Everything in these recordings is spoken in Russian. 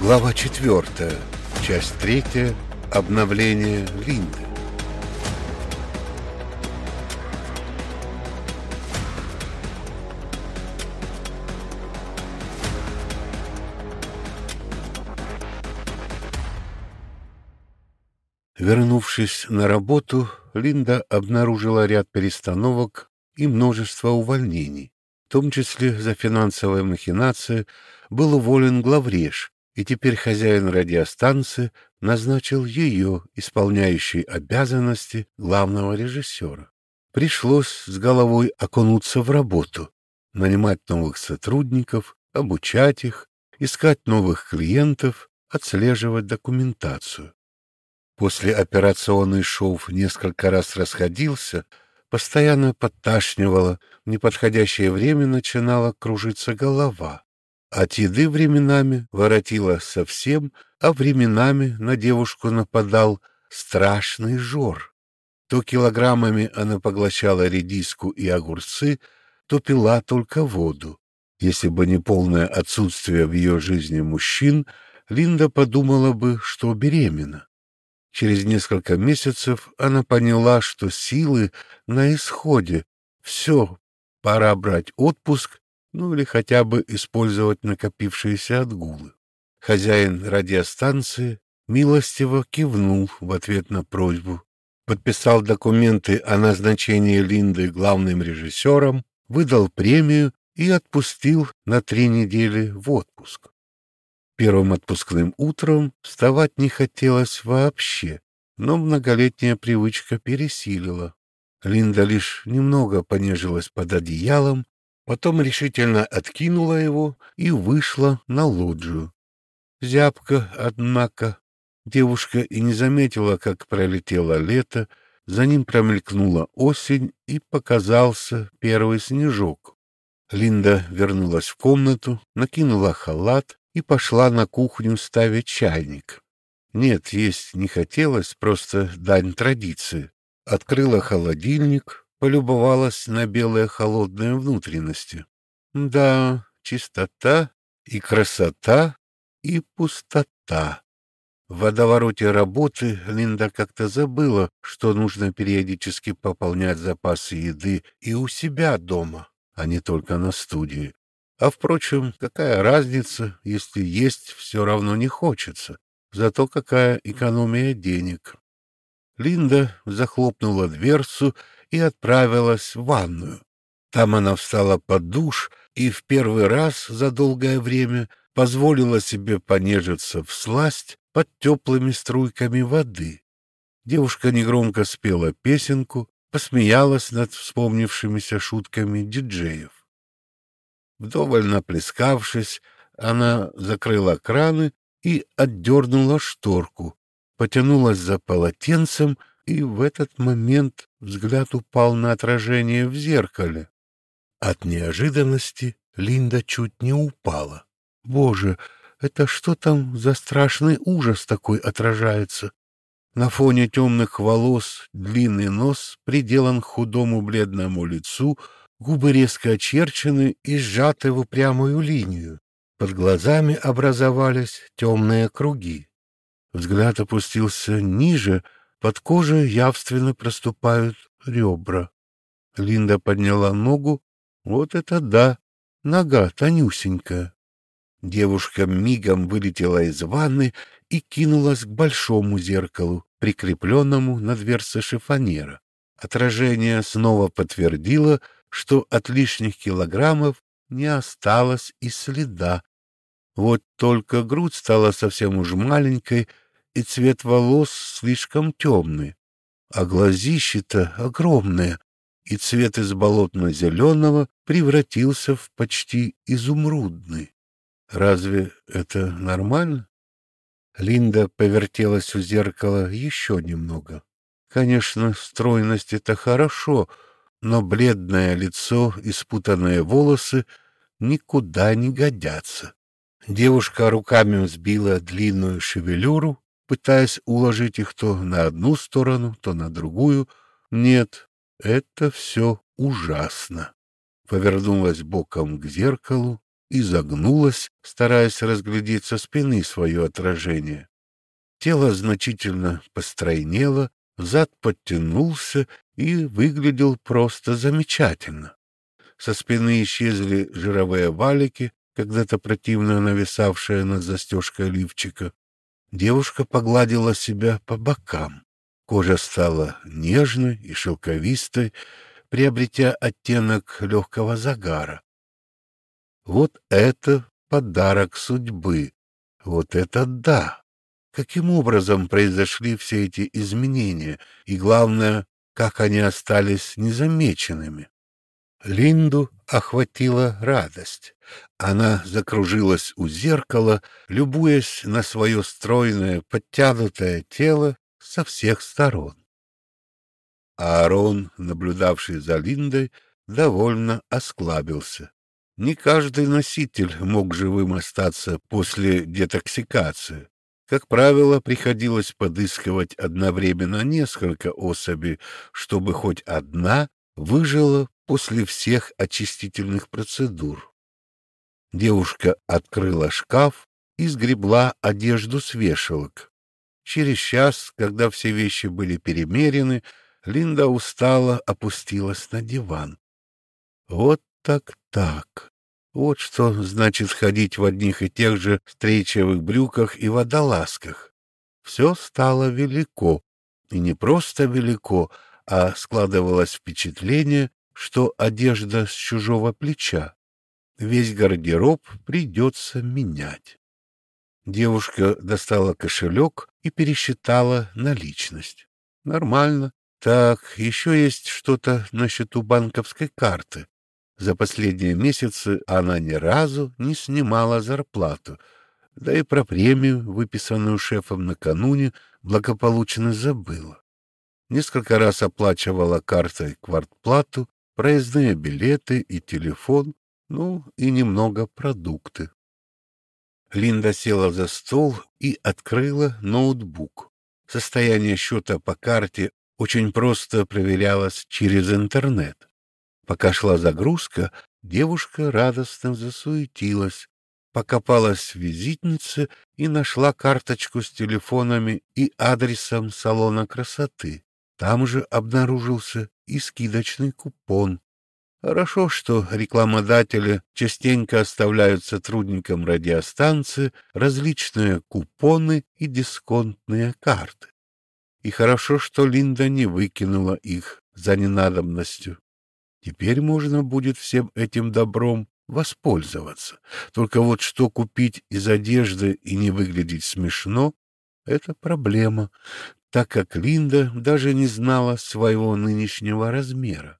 Глава 4. Часть 3. Обновление Линды. Вернувшись на работу, Линда обнаружила ряд перестановок и множество увольнений. В том числе за финансовые махинации был уволен главреж, и теперь хозяин радиостанции назначил ее, исполняющей обязанности главного режиссера. Пришлось с головой окунуться в работу, нанимать новых сотрудников, обучать их, искать новых клиентов, отслеживать документацию. После операционный шов несколько раз расходился, постоянно подташнивало, в неподходящее время начинала кружиться голова. От еды временами воротила совсем, а временами на девушку нападал страшный жор. То килограммами она поглощала редиску и огурцы, то пила только воду. Если бы не полное отсутствие в ее жизни мужчин, Линда подумала бы, что беременна. Через несколько месяцев она поняла, что силы на исходе. Все, пора брать отпуск, ну или хотя бы использовать накопившиеся отгулы. Хозяин радиостанции милостиво кивнул в ответ на просьбу, подписал документы о назначении Линды главным режиссером, выдал премию и отпустил на три недели в отпуск. Первым отпускным утром вставать не хотелось вообще, но многолетняя привычка пересилила. Линда лишь немного понежилась под одеялом, потом решительно откинула его и вышла на лоджию. Зябко, однако, девушка и не заметила, как пролетело лето, за ним промелькнула осень и показался первый снежок. Линда вернулась в комнату, накинула халат и пошла на кухню ставить чайник. Нет, есть не хотелось, просто дань традиции. Открыла холодильник, полюбовалась на белые холодные внутренности. Да, чистота и красота и пустота. В водовороте работы Линда как-то забыла, что нужно периодически пополнять запасы еды и у себя дома, а не только на студии. А, впрочем, какая разница, если есть все равно не хочется. Зато какая экономия денег. Линда захлопнула дверцу и отправилась в ванную. Там она встала под душ и в первый раз за долгое время позволила себе понежиться в сласть под теплыми струйками воды. Девушка негромко спела песенку, посмеялась над вспомнившимися шутками диджеев. Вдоволь наплескавшись, она закрыла краны и отдернула шторку, потянулась за полотенцем, и в этот момент взгляд упал на отражение в зеркале. От неожиданности Линда чуть не упала. Боже, это что там за страшный ужас такой отражается? На фоне темных волос длинный нос приделан худому бледному лицу, Губы резко очерчены и сжаты в упрямую линию. Под глазами образовались темные круги. Взгляд опустился ниже, под кожей явственно проступают ребра. Линда подняла ногу. Вот это да! Нога тонюсенькая. Девушка мигом вылетела из ванны и кинулась к большому зеркалу, прикрепленному на дверце шифонера. Отражение снова подтвердило, что от лишних килограммов не осталось и следа. Вот только грудь стала совсем уж маленькой, и цвет волос слишком темный, а глазище-то огромное, и цвет из болотно-зеленого превратился в почти изумрудный. Разве это нормально? Линда повертелась у зеркала еще немного. Конечно, стройность — это хорошо — но бледное лицо и спутанные волосы никуда не годятся. Девушка руками взбила длинную шевелюру, пытаясь уложить их то на одну сторону, то на другую. Нет, это все ужасно. Повернулась боком к зеркалу и загнулась, стараясь разглядеть со спины свое отражение. Тело значительно постройнело, зад подтянулся и выглядел просто замечательно. Со спины исчезли жировые валики, когда-то противно нависавшие над застежкой лифчика. Девушка погладила себя по бокам. Кожа стала нежной и шелковистой, приобретя оттенок легкого загара. Вот это подарок судьбы. Вот это да! Каким образом произошли все эти изменения, и, главное, как они остались незамеченными? Линду охватила радость. Она закружилась у зеркала, любуясь на свое стройное, подтянутое тело со всех сторон. Аарон, наблюдавший за Линдой, довольно осклабился. Не каждый носитель мог живым остаться после детоксикации. Как правило, приходилось подыскивать одновременно несколько особей, чтобы хоть одна выжила после всех очистительных процедур. Девушка открыла шкаф и сгребла одежду с вешалок. Через час, когда все вещи были перемерены, Линда устало опустилась на диван. Вот так-так. Вот что значит ходить в одних и тех же встречевых брюках и водолазках. Все стало велико. И не просто велико, а складывалось впечатление, что одежда с чужого плеча. Весь гардероб придется менять. Девушка достала кошелек и пересчитала наличность. Нормально. Так, еще есть что-то на счету банковской карты. За последние месяцы она ни разу не снимала зарплату, да и про премию, выписанную шефом накануне, благополучно забыла. Несколько раз оплачивала картой квартплату, проездные билеты и телефон, ну и немного продукты. Линда села за стол и открыла ноутбук. Состояние счета по карте очень просто проверялось через интернет. Пока шла загрузка, девушка радостно засуетилась, покопалась в визитнице и нашла карточку с телефонами и адресом салона красоты. Там же обнаружился и скидочный купон. Хорошо, что рекламодатели частенько оставляют сотрудникам радиостанции различные купоны и дисконтные карты. И хорошо, что Линда не выкинула их за ненадобностью. Теперь можно будет всем этим добром воспользоваться. Только вот что купить из одежды и не выглядеть смешно — это проблема так как Линда даже не знала своего нынешнего размера.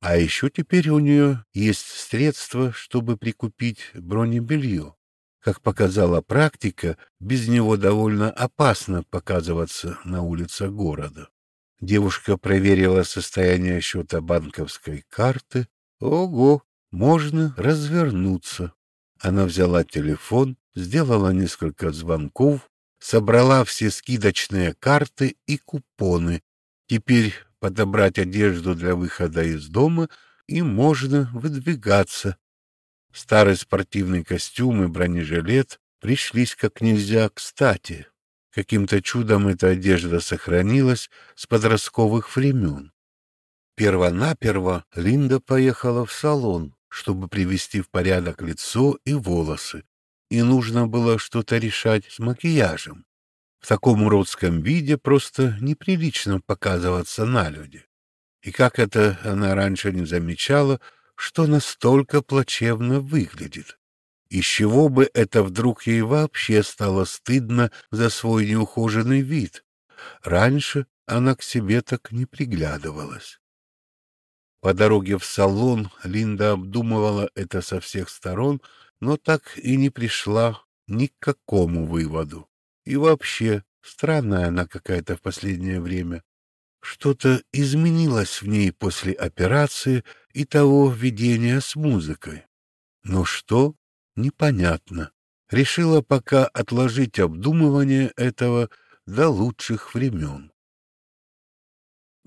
А еще теперь у нее есть средства, чтобы прикупить бронебелье. Как показала практика, без него довольно опасно показываться на улицах города. Девушка проверила состояние счета банковской карты. Ого, можно развернуться. Она взяла телефон, сделала несколько звонков собрала все скидочные карты и купоны. Теперь подобрать одежду для выхода из дома и можно выдвигаться. Старый спортивный костюм и бронежилет пришлись как нельзя кстати. Каким-то чудом эта одежда сохранилась с подростковых времен. Первонаперво Линда поехала в салон, чтобы привести в порядок лицо и волосы, и нужно было что-то решать с макияжем. В таком уродском виде просто неприлично показываться на люди. И как это она раньше не замечала, что настолько плачевно выглядит. Из чего бы это вдруг ей вообще стало стыдно за свой неухоженный вид? Раньше она к себе так не приглядывалась. По дороге в салон Линда обдумывала это со всех сторон, но так и не пришла ни к какому выводу. И вообще, странная она какая-то в последнее время. Что-то изменилось в ней после операции и того видения с музыкой. Но что? Непонятно. Решила пока отложить обдумывание этого до лучших времен.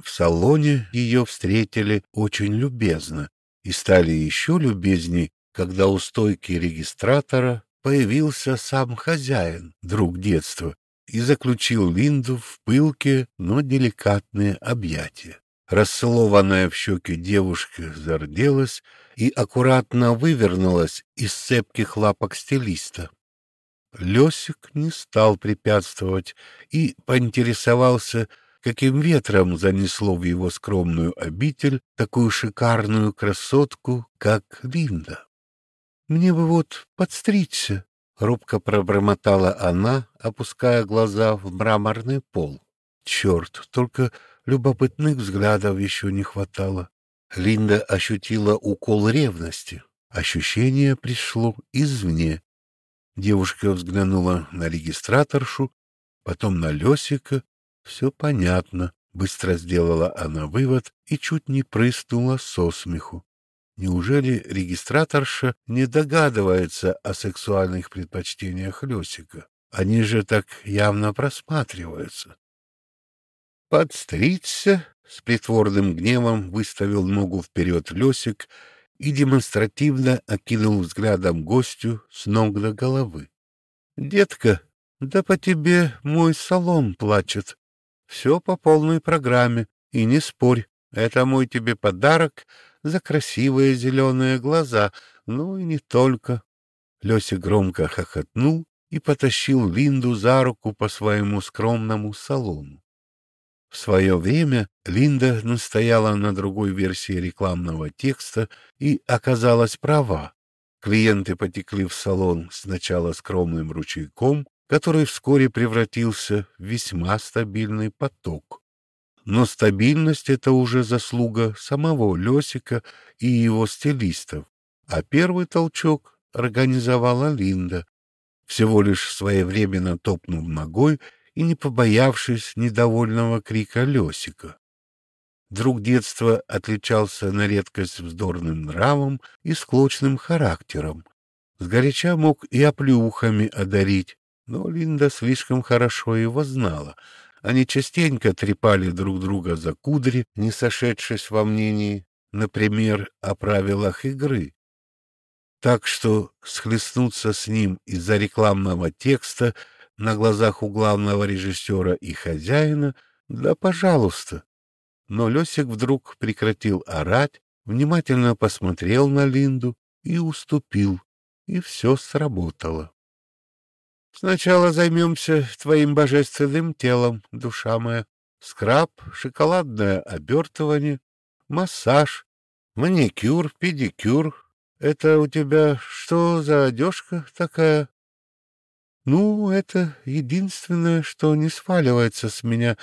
В салоне ее встретили очень любезно и стали еще любезней, когда у стойки регистратора появился сам хозяин, друг детства, и заключил Линду в пылкие, но деликатные объятия. Расцелованная в щеки девушка зарделась и аккуратно вывернулась из цепких лапок стилиста. Лесик не стал препятствовать и поинтересовался, каким ветром занесло в его скромную обитель такую шикарную красотку, как Линда. — Мне бы вот подстричься, — робко пробормотала она, опуская глаза в мраморный пол. Черт, только любопытных взглядов еще не хватало. Линда ощутила укол ревности. Ощущение пришло извне. Девушка взглянула на регистраторшу, потом на Лесика. Все понятно. Быстро сделала она вывод и чуть не прыснула со смеху. Неужели регистраторша не догадывается о сексуальных предпочтениях Лесика? Они же так явно просматриваются. «Подстричься!» — с притворным гневом выставил ногу вперед Лесик и демонстративно окинул взглядом гостю с ног до головы. «Детка, да по тебе мой салон плачет. Все по полной программе, и не спорь, это мой тебе подарок за красивые зеленые глаза, ну и не только». Леся громко хохотнул и потащил Линду за руку по своему скромному салону. В свое время Линда настояла на другой версии рекламного текста и оказалась права. Клиенты потекли в салон сначала скромным ручейком, который вскоре превратился в весьма стабильный поток. Но стабильность — это уже заслуга самого Лесика и его стилистов, а первый толчок организовала Линда, всего лишь своевременно топнув ногой и не побоявшись недовольного крика Лесика. Друг детства отличался на редкость вздорным нравом и склочным характером. Сгоряча мог и оплюхами одарить, но Линда слишком хорошо его знала. Они частенько трепали друг друга за кудри, не сошедшись во мнении, например, о правилах игры. Так что схлестнуться с ним из-за рекламного текста — на глазах у главного режиссера и хозяина, да пожалуйста. Но Лесик вдруг прекратил орать, внимательно посмотрел на Линду и уступил, и все сработало. Сначала займемся твоим божественным телом, душа моя. Скраб, шоколадное обертывание, массаж, маникюр, педикюр. Это у тебя что за одежка такая? Ну, это единственное, что не сваливается с меня.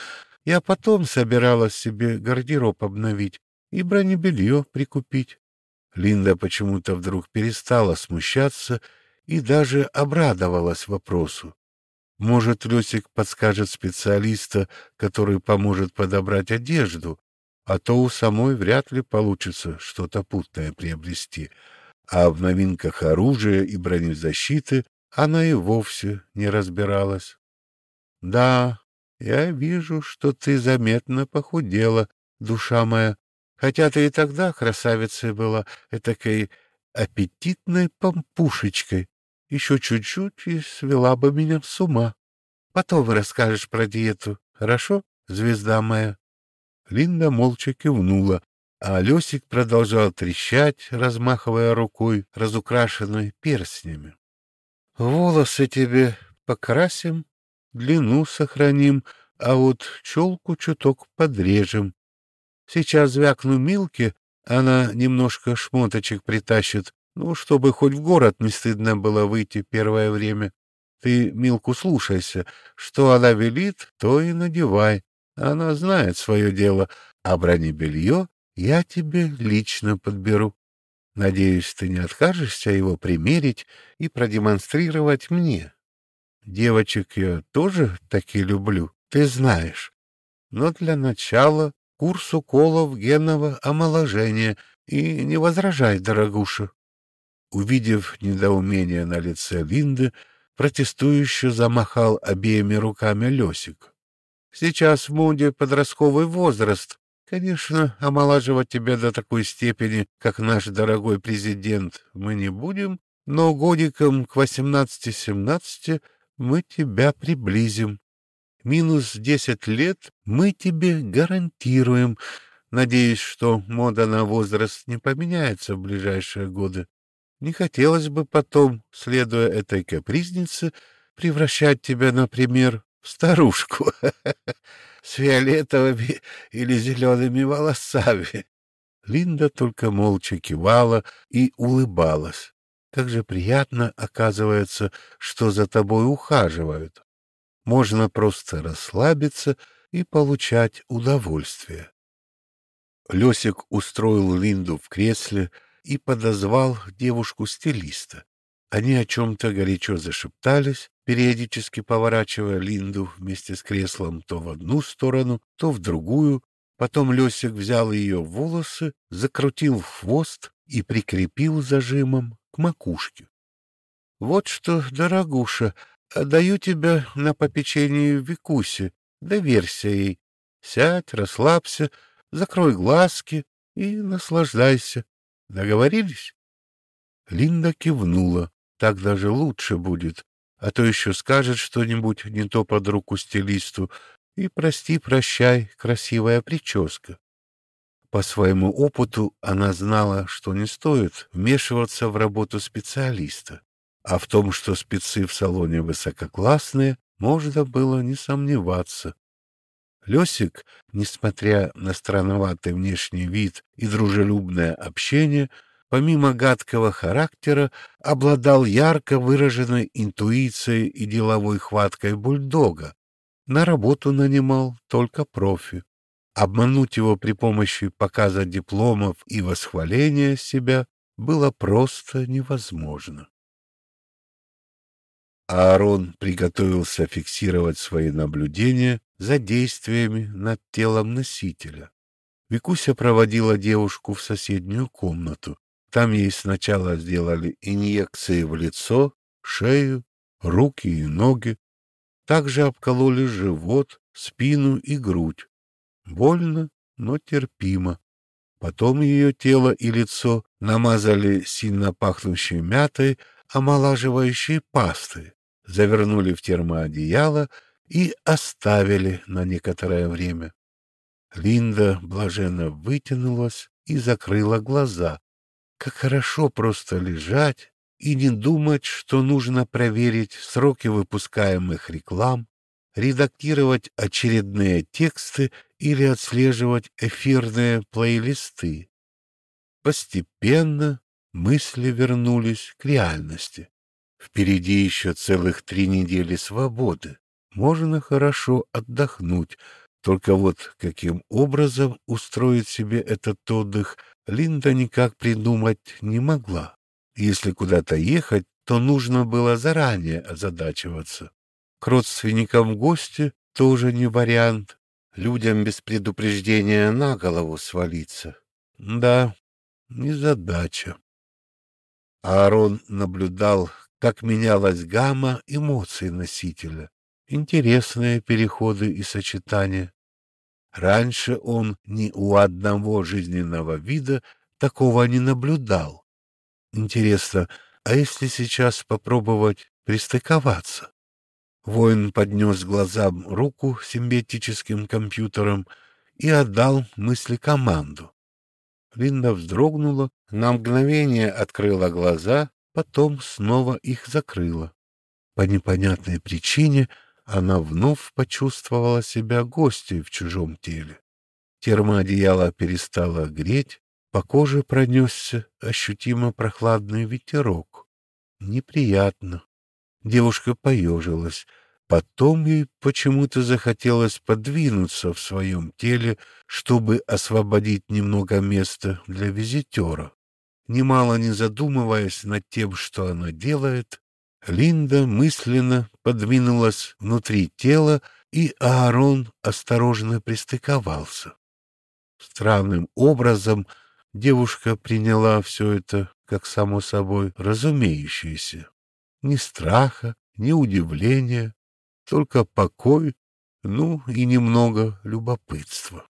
Я потом собиралась себе гардероб обновить и бронебелье прикупить. Линда почему-то вдруг перестала смущаться и даже обрадовалась вопросу. Может, Лесик подскажет специалиста, который поможет подобрать одежду, а то у самой вряд ли получится что-то путное приобрести. А в новинках оружия и бронезащиты она и вовсе не разбиралась. — Да, я вижу, что ты заметно похудела, душа моя, хотя ты и тогда красавицей была, этакой аппетитной помпушечкой. Еще чуть-чуть и свела бы меня с ума. Потом расскажешь про диету, хорошо, звезда моя? Линда молча кивнула, а Лесик продолжал трещать, размахивая рукой, разукрашенной перстнями. Волосы тебе покрасим, длину сохраним, а вот челку чуток подрежем. Сейчас звякну Милке, она немножко шмоточек притащит, ну, чтобы хоть в город не стыдно было выйти первое время. Ты, Милку, слушайся, что она велит, то и надевай. Она знает свое дело, а бронебелье я тебе лично подберу. Надеюсь, ты не откажешься его примерить и продемонстрировать мне. Девочек я тоже таки люблю, ты знаешь. Но для начала курс уколов генного омоложения, и не возражай, дорогуша. Увидев недоумение на лице Линды, протестующе замахал обеими руками Лесик. Сейчас в моде подростковый возраст, Конечно, омолаживать тебя до такой степени, как наш дорогой президент, мы не будем, но годиком к восемнадцати-семнадцати мы тебя приблизим. Минус десять лет мы тебе гарантируем. Надеюсь, что мода на возраст не поменяется в ближайшие годы. Не хотелось бы потом, следуя этой капризнице, превращать тебя, например, в старушку с фиолетовыми или зелеными волосами. Линда только молча кивала и улыбалась. Как же приятно, оказывается, что за тобой ухаживают. Можно просто расслабиться и получать удовольствие. Лесик устроил Линду в кресле и подозвал девушку-стилиста. Они о чем-то горячо зашептались, периодически поворачивая Линду вместе с креслом то в одну сторону, то в другую. Потом Лесик взял ее волосы, закрутил в хвост и прикрепил зажимом к макушке. — Вот что, дорогуша, отдаю тебя на попечение Викусе, доверься ей. Сядь, расслабься, закрой глазки и наслаждайся. Договорились? Линда кивнула. Так даже лучше будет, а то еще скажет что-нибудь не то под руку стилисту. И прости-прощай, красивая прическа. По своему опыту она знала, что не стоит вмешиваться в работу специалиста, а в том, что спецы в салоне высококлассные, можно было не сомневаться. Лесик, несмотря на странноватый внешний вид и дружелюбное общение, помимо гадкого характера, обладал ярко выраженной интуицией и деловой хваткой бульдога. На работу нанимал только профи. Обмануть его при помощи показа дипломов и восхваления себя было просто невозможно. Аарон приготовился фиксировать свои наблюдения за действиями над телом носителя. Викуся проводила девушку в соседнюю комнату. Там ей сначала сделали инъекции в лицо, шею, руки и ноги. Также обкололи живот, спину и грудь. Больно, но терпимо. Потом ее тело и лицо намазали сильно пахнущей мятой, омолаживающей пастой, завернули в термоодеяло и оставили на некоторое время. Линда блаженно вытянулась и закрыла глаза. Как хорошо просто лежать и не думать, что нужно проверить сроки выпускаемых реклам, редактировать очередные тексты или отслеживать эфирные плейлисты. Постепенно мысли вернулись к реальности. Впереди еще целых три недели свободы. Можно хорошо отдохнуть, только вот каким образом устроить себе этот отдых, Линда никак придумать не могла. Если куда-то ехать, то нужно было заранее озадачиваться. К родственникам в гости тоже не вариант. Людям без предупреждения на голову свалиться. Да, незадача. Аарон наблюдал, как менялась гамма эмоций носителя. Интересные переходы и сочетания. Раньше он ни у одного жизненного вида такого не наблюдал. Интересно, а если сейчас попробовать пристыковаться? Воин поднес глазам руку симбиотическим компьютером и отдал мысли команду. Линда вздрогнула, на мгновение открыла глаза, потом снова их закрыла. По непонятной причине она вновь почувствовала себя гостьей в чужом теле. Термоодеяло перестало греть, по коже пронесся ощутимо прохладный ветерок. Неприятно. Девушка поежилась. Потом ей почему-то захотелось подвинуться в своем теле, чтобы освободить немного места для визитера. Немало не задумываясь над тем, что она делает, Линда мысленно подвинулась внутри тела, и Аарон осторожно пристыковался. Странным образом девушка приняла все это как само собой разумеющееся. Ни страха, ни удивления, только покой, ну и немного любопытства.